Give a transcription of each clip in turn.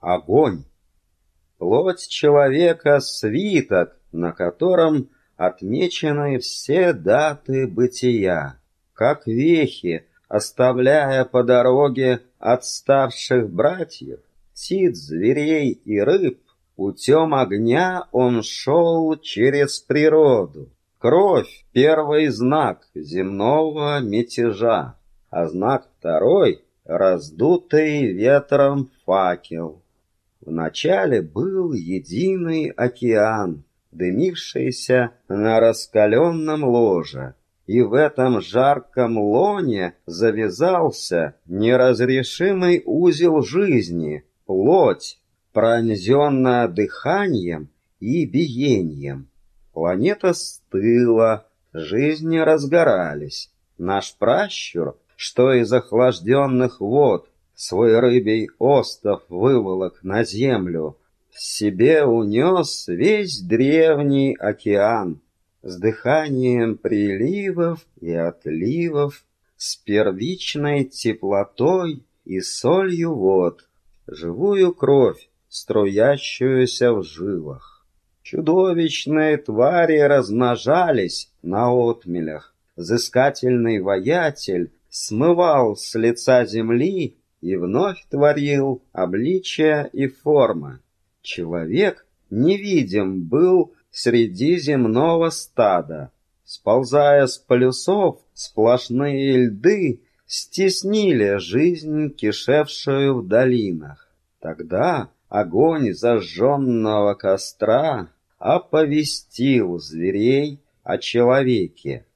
огонь. Плоть человека — свиток, на котором отмечены все даты бытия, как вехи, оставляя по дороге отставших братьев, птиц, зверей и рыб, путем огня он шел через природу. Кровь — первый знак земного мятежа, а знак второй — раздутый ветром факел. Вначале был единый океан, дымившийся на раскаленном ложе, и в этом жарком лоне завязался неразрешимый узел жизни, плоть, пронзенная дыханием и биением. Планета стыла, жизни разгорались. Наш пращур, что из охлажденных вод свой рыбий остов выволок на землю, в себе унес весь древний океан с дыханием приливов и отливов, с первичной теплотой и солью вод, живую кровь, струящуюся в жилах. Чудовищные твари размножались на отмелях. Взыскательный воятель смывал с лица земли и вновь творил обличия и формы. Человек невидим был среди земного стада. Сползая с полюсов, сплошные льды стеснили жизнь, кишевшую в долинах. Тогда огонь зажженного костра оповестил зверей о человеке.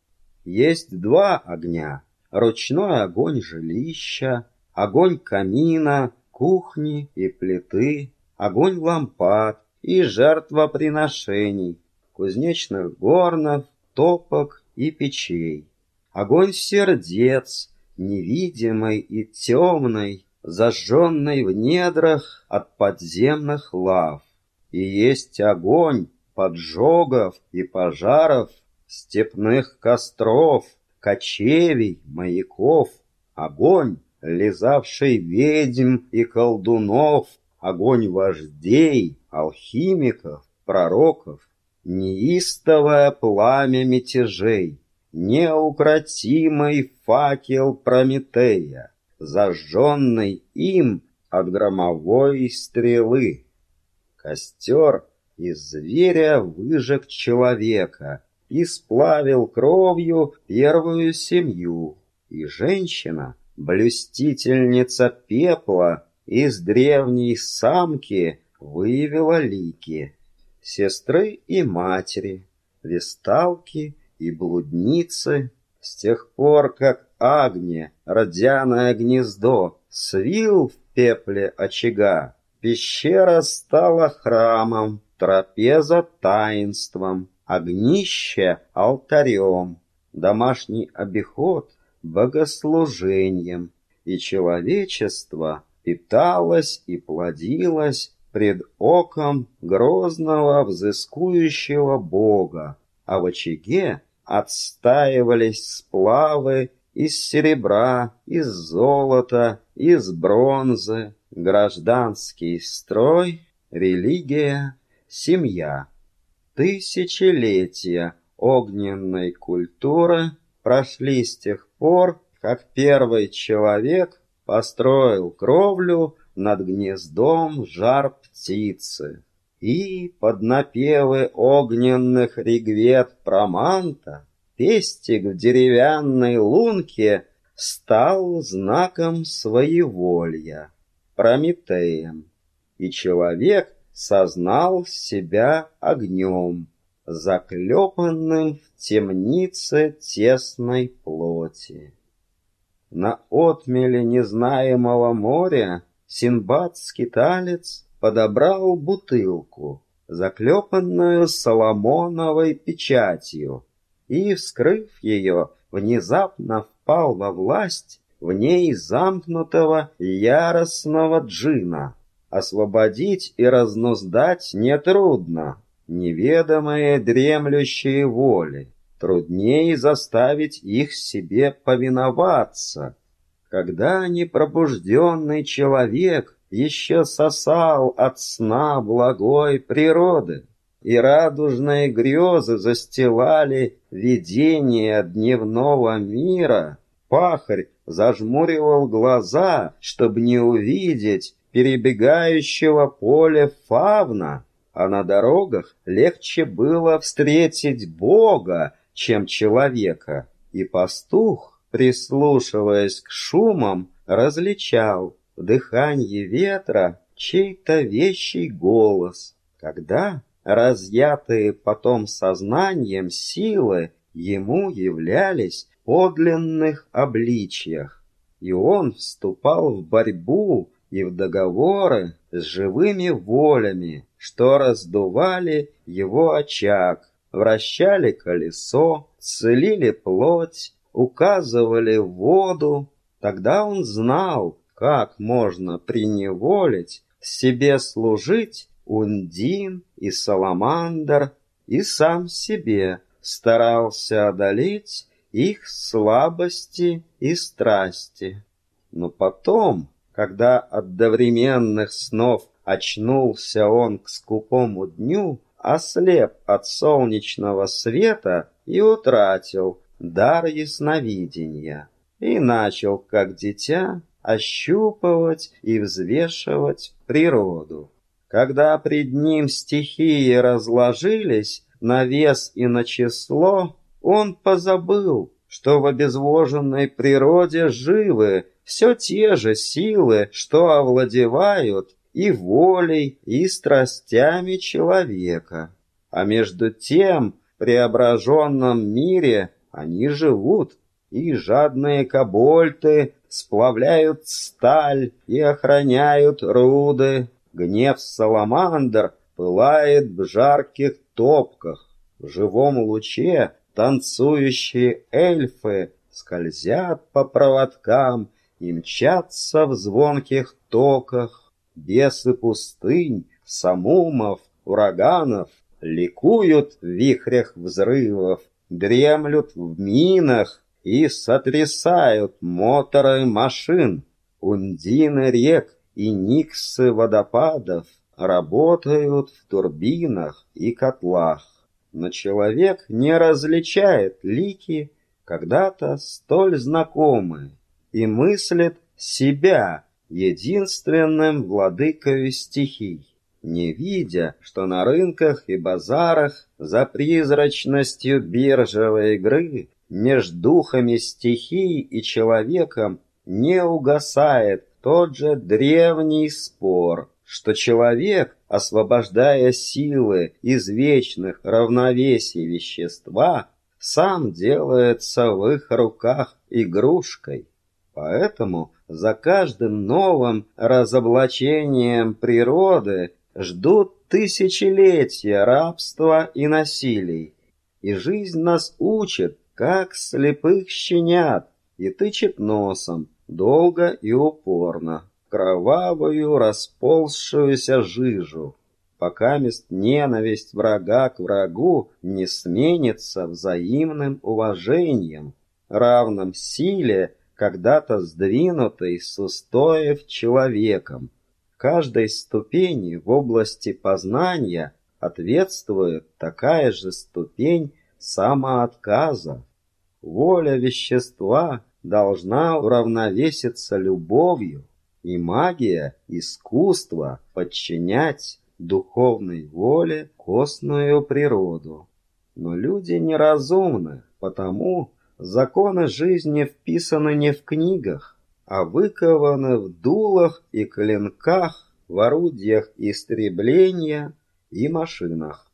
Есть два огня — ручной огонь жилища, огонь камина, кухни и плиты, огонь лампад и жертвоприношений, кузнечных горнов, топок и печей. Огонь сердец, невидимый и темный, зажженный в недрах от подземных лав. И есть огонь поджогов и пожаров, степных костров, кочевий, маяков, огонь, лизавший ведьм и колдунов, огонь вождей, алхимиков, пророков, неистовое пламя мятежей, неукротимый факел Прометея, зажженный им от громовой стрелы. Костер из зверя выжег человека и сплавил кровью первую семью, и женщина, блюстительница пепла, из древней самки выявила лики, сестры и матери, весталки и блудницы, с тех пор, как Агния, родяное гнездо, свил в пепле очага, пещера стала храмом, трапеза таинством, огнище алтарем, домашний обиход богослужением, и человечество питалось и плодилось пред оком грозного взыскующего Бога, а в очаге отстаивались сплавы из серебра, из золота, из бронзы, гражданский строй, религия, семья. Тысячелетия огненной культуры прошли с тех пор, как первый человек построил кровлю над гнездом жар птицы. И под напевы огненных регвет проманта пестик в деревянной лунке стал знаком своеволья, Прометеем, и человек сознал себя огнем, заклепанным в темнице тесной плоти. На отмеле незнаемого моря Синбад-скиталец подобрал бутылку, заклепанную соломоновой печатью, и, вскрыв ее, внезапно впал во власть в ней замкнутого яростного джина. Освободить и разнуздать нетрудно, неведомые дремлющие воли. Труднее заставить их себе повиноваться. Когда непробужденный человек еще сосал от сна благой природы, и радужные грезы застилали видение дневного мира. Пахарь зажмуривал глаза, чтобы не увидеть перебегающего поля фавна, а на дорогах легче было встретить Бога, чем человека, и пастух, прислушиваясь к шумам, различал в дыхании ветра чей-то вещий голос, когда, разъятые потом сознанием силы, ему являлись подлинных обличьях, и он вступал в борьбу и в договоры с живыми волями, что раздували его очаг, вращали колесо, целили плоть, указывали воду. Тогда он знал, как можно приневолить, себе служить Ундин и Саламандр, и сам себе старался одолеть их слабости и страсти. Но потом, когда от довременных снов очнулся он к скупому дню, ослеп от солнечного света и утратил дар ясновидения, и начал, как дитя, ощупывать и взвешивать природу. Когда пред ним стихии разложились на вес и на число, он позабыл, что в обезвоженной природе живы все те же силы, что овладевают и волей, и страстями человека. А между тем в преображенном мире они живут, и жадные кобольты сплавляют сталь и охраняют руды. Гнев саламандр пылает в жарких топках. В живом луче танцующие эльфы скользят по проводкам и мчатся в звонких токах. Бесы пустынь, самумов, ураганов ликуют в вихрях взрывов, дремлют в минах и сотрясают моторы машин. Ундины рек и никсы водопадов работают в турбинах и котлах. Но человек не различает лики, когда-то столь знакомые, и мыслит себя единственным владыкою стихий, не видя, что на рынках и базарах за призрачностью биржевой игры между духами стихий и человеком не угасает тот же древний спор, что человек, освобождая силы из вечных равновесий вещества, сам делается в их руках игрушкой. Поэтому за каждым новым разоблачением природы ждут тысячелетия рабства и насилий. И жизнь нас учит, как слепых щенят, и тычет носом, долго и упорно, кровавую расползшуюся жижу, пока мест ненависть врага к врагу не сменится взаимным уважением, равным силе, когда-то сдвинутой с устоев человеком. Каждой ступени в области познания ответствует такая же ступень самоотказа. Воля вещества должна уравновеситься любовью, и магия, искусство подчинять духовной воле костную природу. Но люди неразумны, потому законы жизни вписаны не в книгах, а выкованы в дулах и клинках, в орудиях истребления и машинах.